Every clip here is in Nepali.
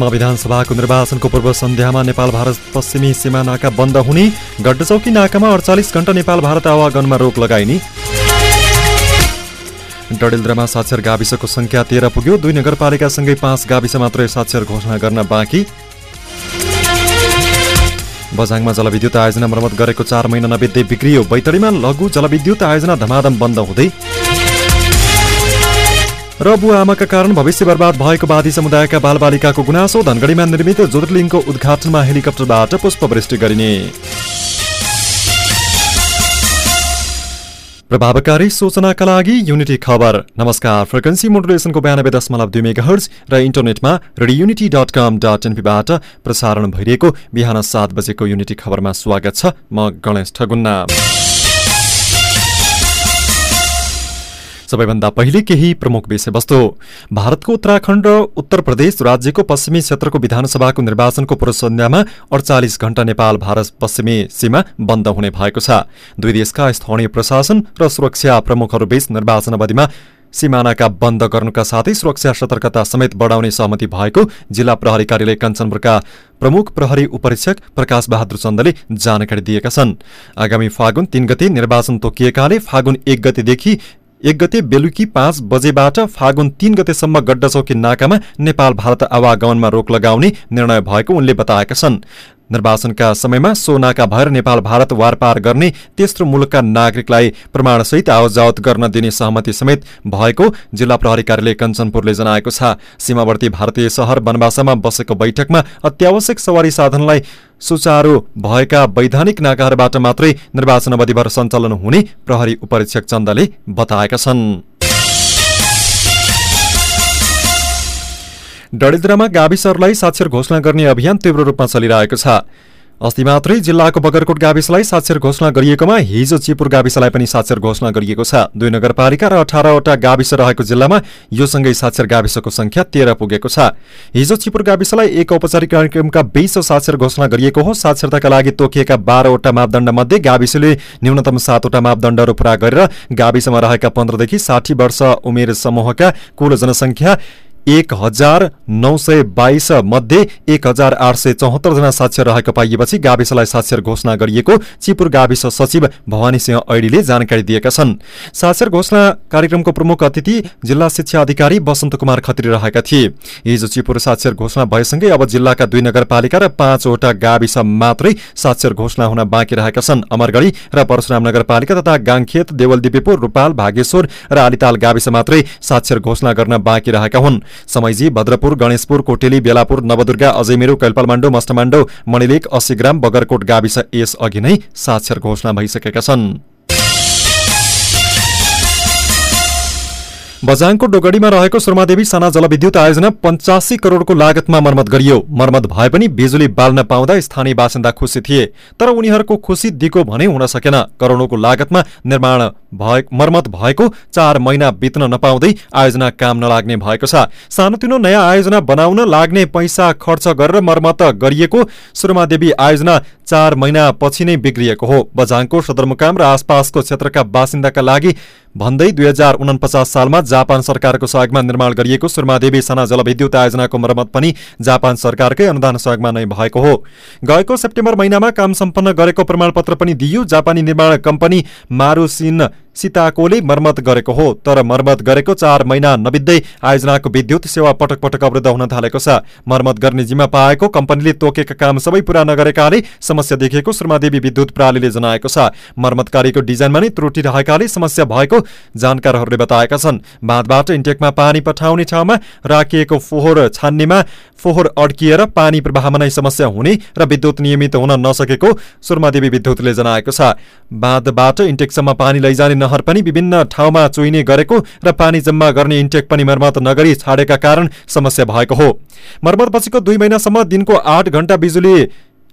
भारतमा विधानसभाको निर्वाचनको पूर्व सन्ध्यामा नेपाल भारत पश्चिमी सीमा नाका बन्द हुने गड्डचौकी नाकामा अडचालिस घण्टा नेपाल भारत आवागमनमा रोक लगाइने। डडेलद्रामा साक्षर गाविसको सङ्ख्या तेह्र पुग्यो दुई नगरपालिकासँगै पाँच गाविस मात्रै साक्षर घोषणा गर्न बाँकी। बझाङमा जलविद्युत आयोजना मर्मत गरेको चार महिना नबित्दै बिग्रियो बैतडीमा लघु जलविद्युत आयोजना धमाधम बन्द हुँदै। र बुवा आमाका कारण भविष्य बर्बाद भएको वादी समुदायका बालबालिकाको गुनासो धनगढीमा निर्मित ज्योतिर्लिङको उद्घाटनमा हेलिकप्टरबाट पुष्पवृष्टि गरिने। प्रभावकारी सूचनाका लागि युनिटी खबर। नमस्कार फ्रिक्वेन्सी मोडुलेसनको बयानब्बे दशमलव दुई मेगा हर्ज र इन्टरनेटमा radio unity dot com dot एनपीबाट प्रसारण भइरहेको बिहान सात बजेको युनिटी खबरमा स्वागत छ म गणेश ठगुन्ना। सबैभन्दा पहिले केही प्रमुख विषयवस्तु। भारतको उत्तराखण्ड र उत्तर प्रदेश राज्यको पश्चिमी क्षेत्रको विधानसभाको निर्वाचनको पूर्व सन्ध्यामा अडचालिस घण्टा नेपाल भारत पश्चिमी सीमा बन्द हुने भएको छ। दुई देशका स्थानीय प्रशासन र सुरक्षा प्रमुखहरूबीच निर्वाचन अवधिमा सिमानाका बन्द गर्नुका साथै सुरक्षा सतर्कता समेत बढाउने सहमति भएको जिल्ला प्रहरी कार्यालय कञ्चनपुरका प्रमुख प्रहरी उपरीक्षक प्रकाश बहादुर चन्दले जानकारी दिएका छन्। आगामी फागुन तीन गते निर्वाचन तोकिएकाले फागुन एक गतेदेखि एक गते बेलुकी पाँच बजेबाट फागुन तीन गतेसम्म गड्डाचौकी नाकामा नेपाल भारत आवागमनमा रोक लगाउने निर्णय भएको उनले बताएका छन्। निर्वाचनका समयमा सो नाका भएर नेपाल भारत वारपार गर्ने तेस्रो मुलुकका नागरिकलाई प्रमाणसहित आवत गर्न दिने सहमति समेत भएको जिल्ला प्रहरी कार्यालय कञ्चनपुरले जनाएको छ। सीमावर्ती भारतीय सहर बनवासामा बसेको बैठकमा अत्यावश्यक सवारी साधनलाई सुचारू भएका वैधानिक नाकाहरूबाट मात्रै निर्वाचन अवधिभर सञ्चालन हुने प्रहरी उपरीक्षक चन्दले बताएका छन्। डडेद्रामा गाविसहरूलाई साक्षर घोषणा गर्ने अभियान तीव्र रूपमा चलिरहेको छ। अस्ति मात्रै जिल्लाको बगरकोट गाविसलाई साक्षर घोषणा गरिएकोमा हिजो चिपुर गाविसलाई पनि साक्षर घोषणा गरिएको छ। दुई नगरपालिका र अठारवटा गाविस रहेको जिल्लामा यो सँगै साक्षर गाविसको संख्या तेह्र पुगेको छ। हिजो चिपुर गाविसलाई एक औपचारिक कार्यक्रमका बीच साक्षर घोषणा गरिएको हो। साक्षरताका लागि तोकिएका बाह्रवटा मापदण्ड मध्ये गाविसले न्यूनतम सातवटा मापदण्डहरू पूरा गरेर गाविसमा रहेका पन्ध्रदेखि साठी वर्ष उमेर समूहका कुल जनसङ्ख्या एक हजार नौ सय बाइस मध्ये एक हजार आठ सय चौहत्तरजना साक्षर रहेको पाइएपछि गाविसलाई साक्षर घोषणा गरिएको चिपुर गाविस सचिव भवानी सिंह ऐडीले जानकारी दिएका छन्। साक्षर घोषणा कार्यक्रमको प्रमुख अतिथि जिल्ला शिक्षा अधिकारी वसन्त कुमार खत्री रहेका थिए। हिजो चिपुर साक्षर घोषणा भएसँगै अब जिल्लाका दुई नगरपालिका र पाँचवटा गाविस मात्रै साक्षर घोषणा हुन बाँकी रहेका छन्। अमरगढी र परशुराम नगरपालिका तथा गाङखेत देवलदिपीपुर रूपाल भागेश्वर र आलिताल गाविस मात्रै साक्षर घोषणा गर्न बाँकी रहेका हुन्। समैजी भद्रपुर गणेशपुर कोटेली बेलापुर नवदुर्गा अजयमेरु कैलपालमाण्डो मष्टमाण्डो मणिलेक अस्सी ग्राम बगरकोट गाविस यस अघि नै साक्षर घोषणा भइसकेका छन्। बजाङको डोगडीमा रहेको सुरमादेवी साना जलविद्युत आयोजना पञ्चासी करोडको लागतमा मर्मत गरियो। मर्मत भए पनि बिजुली बाल्न पाउँदा स्थानीय बासिन्दा खुसी थिए तर उनीहरूको खुसी दिगो भने हुन सकेन। करोडौँको लागतमा निर्माण मर्मत भएको चार महिना बित्न नपाउँदै आयोजना काम नलाग्ने भएको छ। सानोतिनो नयाँ आयोजना बनाउन लाग्ने पैसा खर्च गरेर मर्मत गरिएको सुरमादेवी आयोजना चार महिनापछि नै बिग्रिएको हो। बझाङको सदरमुकाम र आसपासको क्षेत्रका बासिन्दाका लागि भन्दै दुई हजार उनपचास सालमा जापान सरकारको सहयोगमा निर्माण गरिएको सुरमादेवी साना जलविद्युत आयोजनाको मर्मत पनि जापान सरकारकै अनुदान सहयोगमा नै भएको हो। गएको सेप्टेम्बर महिनामा काम सम्पन्न गरेको प्रमाणपत्र पनि दिइयो। जापानी निर्माण कम्पनी मारुसिन सीताकोले मर्मत गरेको हो तर मर्मत गरेको चार महिना नबित्दै आयोजनाको विद्युत सेवा पटक पटक अवरुद्ध हुन थालेको छ। मर्मत गर्ने जिम्मा पाएको कम्पनीले तोकेका काम सबै पूरा नगरेकाले समस्या देखिएको श्रमादेवी विद्युत प्रणालीले जनाएको छ। मर्मत कार्यको डिजाइनमा नै त्रुटि रहेकाले समस्या भएको जानकारहरूले बताएका छन्। बाँधबाट इन्टेकमा पानी पठाउने ठाउँमा राखिएको फोहोर छान्नेमा फोहोर अड्किएर पानी प्रवाहमा नै समस्या हुने र विद्युत नियमित हुन नसकेको सुरमादेवी विद्युतले जनाएको छ। बाँधबाट इन्टेकसम्म पानी लैजाने नहर पनि विभिन्न ठाउँमा चुइने गरेको र पानी जम्मा गर्ने इन्टेक पनि मर्मत नगरी छाडेका कारण समस्या भएको हो। मर्मत पछिको दुई महिनासम्म दिनको आठ घण्टा बिजुली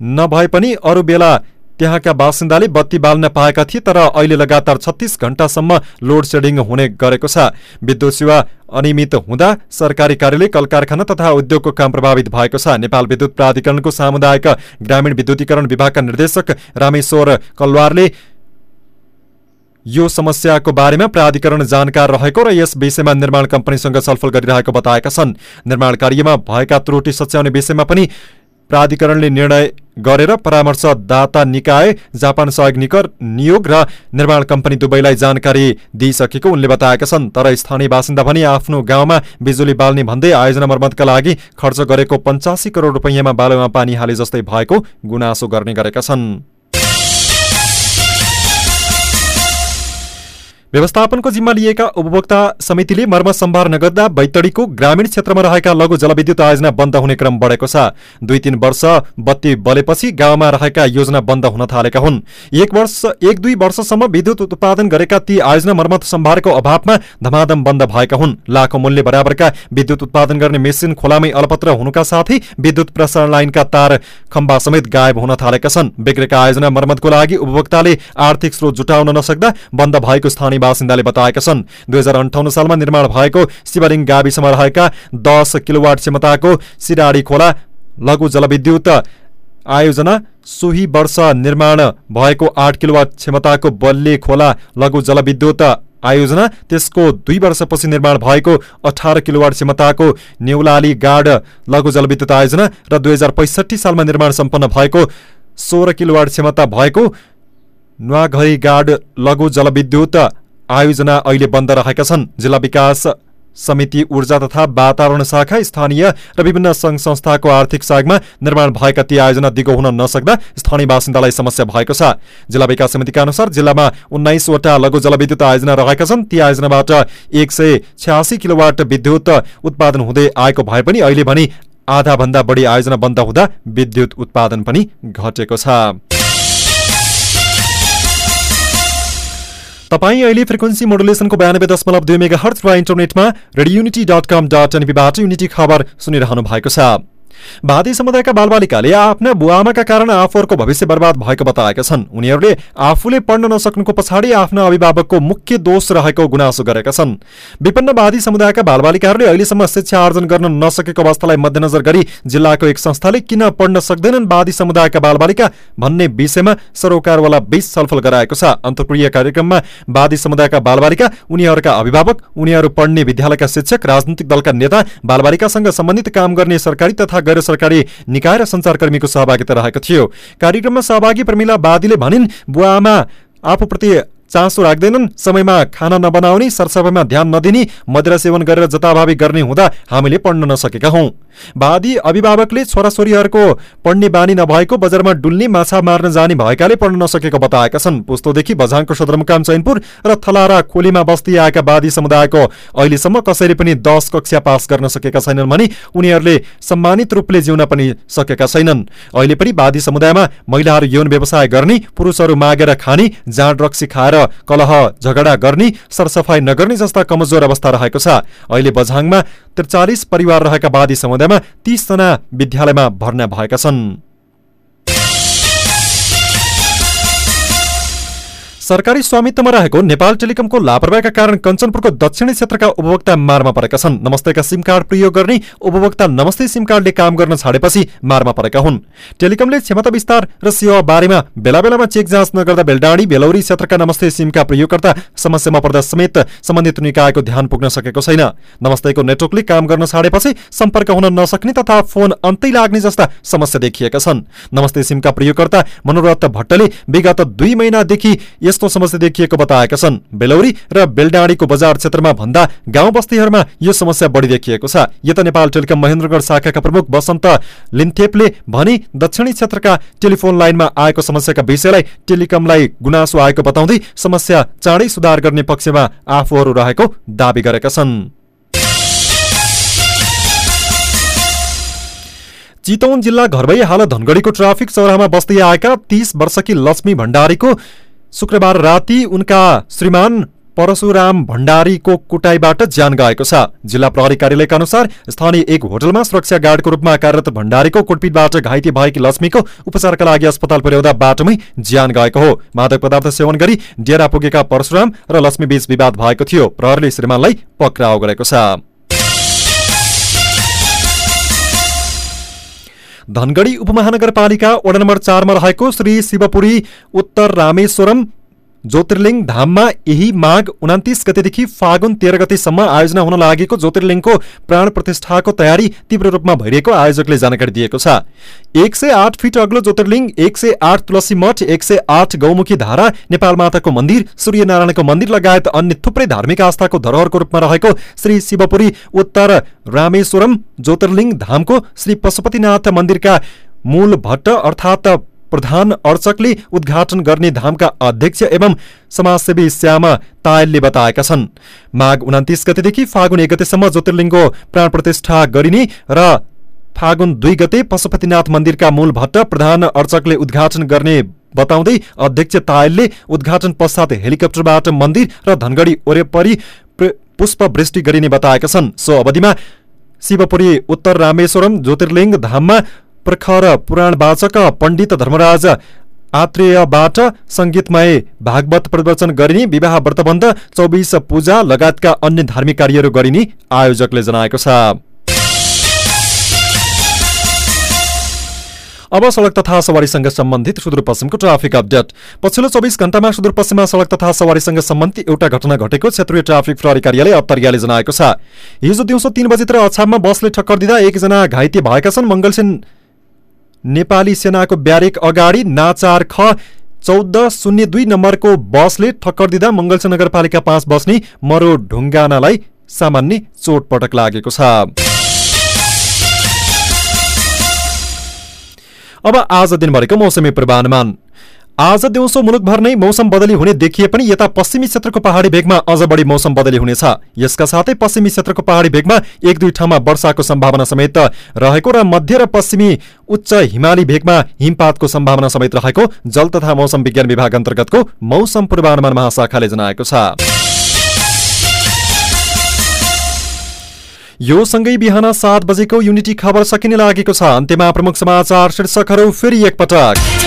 नभए पनि अरू बेला त्यहाँका बासिन्दाले बत्ती बाल्न पाएका थिए तर अहिले लगातार छत्तीस घण्टासम्म लोड सेडिङ हुने गरेको छ। विद्युत सेवा अनियमित हुँदा सरकारी कार्यालय कल कारखाना तथा उद्योगको काम प्रभावित भएको छ। नेपाल विद्युत प्राधिकरणको सामुदायिक ग्रामीण विद्युतीकरण विभागका निर्देशक रामेश्वर कलवारले यो समस्याको बारेमा प्राधिकरण जानकार रहेको र यस विषयमा निर्माण कम्पनीसँग छलफल गरिरहेको बताएका छन्। निर्माण कार्यमा भएका त्रुटि सच्याउने विषयमा पनि प्राधिकरणले निर्णय गरेर परामर्शदाता निकाय जापान सहयोग निकर नियोग र निर्माण कम्पनी दुवैलाई जानकारी दिइसकेको उनले बताएका छन्। तर स्थानीय बासिन्दा भने आफ्नो गाउँमा बिजुली बाल्ने भन्दै आयोजना मर्मतका लागि खर्च गरेको पञ्चासी करोड रुपियाँमा बालुमा पानी हाले जस्तै भएको गुनासो गर्ने गरेका छन्। व्यवस्थापनको जिम्मा लिएका उपभोक्ता समितिले मर्म सम्भार नगर्दा बैतडीको ग्रामीण क्षेत्रमा रहेका लघु जलविद्युत आयोजना बन्द हुने क्रम बढेको छ। दुई तीन वर्ष बत्ती बलेपछि गाउँमा रहेका योजना बन्द हुन थालेका हुन्। एक वर्ष एक दुई वर्षसम्म विद्युत उत्पादन गरेका ती आयोजना मर्मत सम्भारको अभावमा धमाधम बन्द भएका हुन्। लाखौं मूल्य बराबरका विद्युत उत्पादन गर्ने मेसिन खोलामै अलपत्र हुनुका साथै विद्युत प्रसारण लाइनका तार खम्बा समेत गायब हुन थालेका छन्। बिग्रेका आयोजना मर्मतको लागि उपभोक्ताले आर्थिक स्रोत जुटाउन नसक्दा बन्द भएको स्थानीय बासिन्दाले बताएका छन्। दुई हजार अन्ठाउन्न सालमा निर्माण भएको शिवरिङ गाविसमा रहेका दस किलोवाट क्षमताको सिराडी खोला लघु जलविद्युत आयोजना सोही वर्ष निर्माण भएको आठ किलोवाट क्षमताको बल्ले खोला लघु जलविद्युत आयोजना त्यसको दुई वर्षपछि निर्माण भएको अठार किलोवाट क्षमताको नेउलाली गाड लघु जलविद्युत आयोजना र दुई हजार पैसठी सालमा निर्माण सम्पन्न भएको सोह्र किलोवाट क्षमता भएको नुवाघरी गाड लघु जलविद्युत आयोजना अहिले बन्द रहेका छन्। जिल्ला विकास समिति ऊर्जा तथा वातावरण शाखा स्थानीय र विभिन्न संघ संस्थाको आर्थिक सहयोगमा निर्माण भएका ती आयोजना दिगो हुन नसक्दा स्थानीय बासिन्दालाई समस्या भएको छ। जिल्ला विकास समितिका अनुसार जिल्लामा उन्नाइसवटा लघु जलविद्युत आयोजना रहेका छन्। ती आयोजनाबाट एक सय छ्यासी किलोवाट विद्युत उत्पादन हुँदै आएको भए पनि अहिले भने आधाभन्दा बढी आयोजना बन्द हुँदा विद्युत उत्पादन पनि घटेको छ। तपाईँ अहिले फ्रिक्वेन्सी मोडुलेसनको बयानब्बे दशमलव दुई मेगा हर्च र इन्टरनेटमा radio unity dot com dot एनपीबाट unity खबर सुनिरहनु भएको छ। वादी समुदायका बालबालिकाले आफ्ना बुवाआमाका कारण आफूहरूको भविष्य बर्बाद भएको बताएका छन्। उनीहरूले आफूले पढ्न नसक्नुको पछाडि आफ्ना अभिभावकको मुख्य दोष रहेको गुनासो गरेका छन्। विपन्नवादी समुदायका बालबालिकाहरूले अहिलेसम्म शिक्षा आर्जन गर्न नसकेको अवस्थालाई मध्यनजर गरी जिल्लाको एक संस्थाले किन पढ्न सक्दैनन् वादी समुदायका बालबालिका भन्ने विषयमा सरोकारवाला बीच छलफल गराएको छ। अन्तर्क्रिया कार्यक्रममा वादी समुदायका बालबालिका उनीहरूका अभिभावक उनीहरू पढ्ने विद्यालयका शिक्षक राजनीतिक दलका नेता बालबालिकासँग सम्बन्धित काम गर्ने सरकारी तथा गैर सरकारी निकाय र संचारकर्मीको सहभागिता रहेको थियो। कार्यक्रममा सहभागी प्रमिला बादीले भनिन् बुवा आमा आफूप्रति चासो राख्दैनन् समयमा खाना नबनाउने सरसफाइमा ध्यान नदिने मदिरा सेवन गरेर जताभावी गर्ने हुँदा हामीले पढ्न नसकेका हौं। वादी अभिभावकले छोराछोरीहरूको पढ्ने बानी नभएको बजारमा डुल्ने माछा मार्न जाने भएकाले पढ्न नसकेको बताएका छन्। पुस्तोदेखि बझाङको सदरमुकाम चैनपुर र थलारा खोलीमा बस्ती आएका वादी समुदायको अहिलेसम्म कसैले पनि दश कक्षा पास गर्न सकेका छैनन् भने उनीहरूले सम्मानित रूपले जिउन पनि सकेका छैनन्। अहिले पनि वादी समुदायमा महिलाहरू यौन व्यवसाय गर्ने पुरुषहरू मागेर खाने जाँड रक्सी खाएर कलह झगडा गर्ने सरसफाई नगर्ने जस्ता कमजोर अवस्था रहेको छ। अहिले बझाङमा त्रिचालिस परिवार रहेका वादी समुदायमा तीसजना विद्यालयमा भर्ना भएका छन्। सरकारी स्वामित्वमा रहेको नेपाल टेलिकमको लापरवाहीका कारण कञ्चनपुरको दक्षिणी क्षेत्रका उपभोक्ता मारमा परेका छन्। नमस्तेका सिम कार्ड प्रयोग गर्ने उपभोक्ता नमस्ते सिम कार्डले काम गर्न छाडेपछि मारमा परेका हुन्। टेलिकमले क्षमता विस्तार र सेवा बारेमा बेला बेलामा चेक जाँच नगर्दा बेलडाँडी बेलौरी क्षेत्रका नमस्ते सिमका प्रयोगकर्ता समस्यामा पर्दा समेत सम्बन्धित निकायको ध्यान पुग्न सकेको छैन। नमस्तेको नेटवर्कले काम गर्न छाडेपछि सम्पर्क हुन नसक्ने तथा फोन अन्तै लाग्ने जस्ता समस्या देखिएका छन्। नमस्ते सिमका प्रयोगकर्ता मनोरथ भट्टले विगत दुई महिनादेखि यस्तो समस्या देखिएको बताएका छन्। बेलौरी र बेलडाँडीको बजार क्षेत्रमा भन्दा गाउँ बस्तीहरूमा यो समस्या बढी देखिएको छ। यता नेपाल टेलिकम महेन्द्रगढ शाखाका प्रमुख बसन्त लिन्थेपले भने दक्षिणी क्षेत्रका टेलिफोन लाइनमा आएको समस्याका विषयलाई टेलिकमलाई गुनासो आएको बताउँदै समस्या चाँडै सुधार गर्ने पक्षमा आफूहरू रहेको दावी गरेका छन्। चितौन जिल्ला घरबै हाल धनगढीको ट्राफिक चौरामा बस्दै आएका तीस वर्षकी लक्ष्मी भण्डारीको शुक्रबार राति उनका श्रीमान परशुराम भण्डारीको कुटाईबाट ज्यान गएको छ। जिल्ला प्रहरी कार्यालयका अनुसार स्थानीय एक होटलमा सुरक्षा गार्डको रूपमा कार्यरत भण्डारीको कुटपिटबाट घाइते भएकी लक्ष्मीको उपचारका लागि अस्पताल पुर्याउँदा बाटोमै ज्यान गएको हो। मादक पदार्थ सेवन गरी डेरा पुगेका परशुराम र लक्ष्मी बीच विवाद भएको थियो। प्रहरीले श्रीमानलाई पक्राउ गरेको छ। धनगढी उपमहानगरपालिका वडा नम्बर चारमा रहेको श्री शिवपुरी उत्तर रामेश्वरम ज्योतिर्लिङ धाममा यही माघ उनातिस गतेदेखि फागुन तेह्र गतेसम्म आयोजना हुन लागेको ज्योतिर्लिङको प्राण प्रतिष्ठाको तयारी तीव्र रूपमा भइरहेको आयोजकले जानकारी दिएको छ। एक सय आठ फिट अग्लो ज्योतिर्लिङ एक सय आठ तुलसी मठ एक सय आठ गौमुखी धारा नेपाल माताको मन्दिर सूर्यनारायणको मन्दिर लगायत अन्य थुप्रै धार्मिक आस्थाको धरोहरको रूपमा रहेको श्री शिवपुरी उत्तर रामेश्वरम ज्योतिर्लिङ धामको श्री पशुपतिनाथ मन्दिरका मूल भट्ट अर्थात् प्रधान अर्चकले उद्घाटन गर्ने धामका अध्यक्ष एवं समाजसेवी श्यामा तायलले बताएका छन्। माघ उन्तिस गतेदेखि फागुन एक गतेसम्म ज्योतिर्लिङ्गको प्राण प्रतिष्ठा गरिने र फागुन दुई गते पशुपतिनाथ मन्दिरका मूल भट्ट प्रधान अर्चकले उद्घाटन गर्ने बताउँदै अध्यक्ष तायलले उद्घाटन पश्चात हेलिकप्टरबाट मन्दिर र धनगढी वरिपरि पुष्प वृष्टि गरिने बताएका छन्। सो अवधिमा शिवपुरी उत्तर रामेश्वरम ज्योतिर्लिङ्ग धाममा प्रखर पुराणवाचक पण्डित धर्मराज आत्रेयबाट सङ्गीतमय भागवत प्रदर्शन गरिने विवाह व्रतबन्ध चौबिस पूजा लगायतका अन्य धार्मिक कार्यहरू गरिने आयोजकले जनाएको छ। अब सड़क तथा सवारीसँग सम्बन्धित सुदूरपश्चिमको ट्राफिक अपडेट। पछिल्लो चौबिस घण्टामा सुदूरपश्चिममा सड़क तथा सवारीसँग सम्बन्धित एउटा घटना घटेको क्षेत्रीय ट्राफिक प्रहरी कार्यालय अत्तरियाले जनाएको छ। हिजो दिउँसो तीन बजीतिर अछाममा बसले ठक्कर दिँदा एकजना घाइते भएका छन् मङ्गलसेन नेपाली सेनाको ब्यारेक अगाडि नाचार ख चौध शून्य दुई नम्बरको बसले ठक्कर दिँदा मङ्गलसे नगरपालिका पाँच बस्ने मरो ढुङ्गानालाई सामान्य चोटपटक लागेको छ। अब आज दिनभरिको मौसमी पूर्वानुमान। आज दिउँसो मुलुकभर नै मौसम बदली हुने देखिए पनि यता पश्चिमी क्षेत्रको पहाडी भेगमा अझ बढी मौसम बदली हुनेछ। यसका साथै पश्चिमी क्षेत्रको पहाडी भेगमा एक दुई ठाउँमा वर्षाको सम्भावना समेत रहेको र मध्य र पश्चिमी उच्च हिमाली भेगमा हिमपातको सम्भावना समेत रहेको जल तथा मौसम विज्ञान विभाग अन्तर्गतको मौसम पूर्वानुमान महाशाखाले जनाएको छ। यो सँगै बिहान सात बजेको युनिटी खबर सकिने लागेको छ। अन्त्यमा प्रमुख समाचार शीर्षकहरू फेरि एकपटक।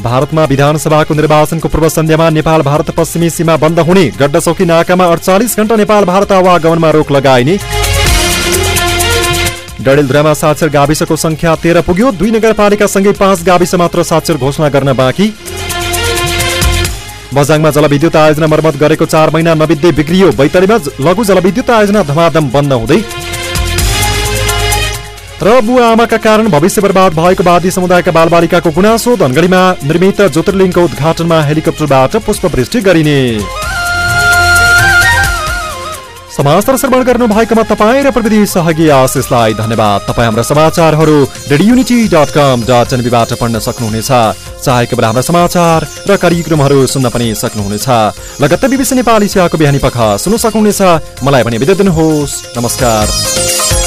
भारतमा विधानसभाको निर्वाचनको पूर्व सन्ध्यामा नेपाल भारत पश्चिमी सीमा बन्द हुने गड्डचौकी नाकामा अडचालिस घण्टा नेपाल भारत आवागमनमा रोक लगाइने। डडेलधुरामा साक्षर गाविसको संख्या तेह्र पुग्यो। दुई नगरपालिकासँगै पाँच गाविस मात्र साक्षर घोषणा गर्न बाँकी। बजाङमा जलविद्युत आयोजना मर्मत गरेको चार महिना नबित्दै बिग्रियो। बैतडीमा लघु जलविद्युत आयोजना धमाधम बन्द हुँदै र बुवा आमाका कारण भविष्य बर्बाद भएको वादी समुदायका बालबालिकाको गुनासो धनगढीमा निर्मित ज्योतिर्लिङ्गको उद्घाटनमा हेलिकप्टरबाट पुष्पवृष्टि गरिने। समाचार श्रवण गर्नु भएकोमा तपाईँ र प्रविधि सहयोगी आशिषलाई धन्यवाद। तपाईँ हाम्रा समाचारहरू रेडियोनिटी डट कम डट एनबीबाट पढ्न सक्नुहुनेछ। चाहेको बेला हाम्रा समाचार र कार्यक्रमहरू सुन्न पनि सक्नुहुनेछ। लगत्तै बिबिसी नेपाली सेवाको बिहानी पख सुन्न सक्नुहुनेछ। मलाई पनि बिदा दिनुहोस्। नमस्कार।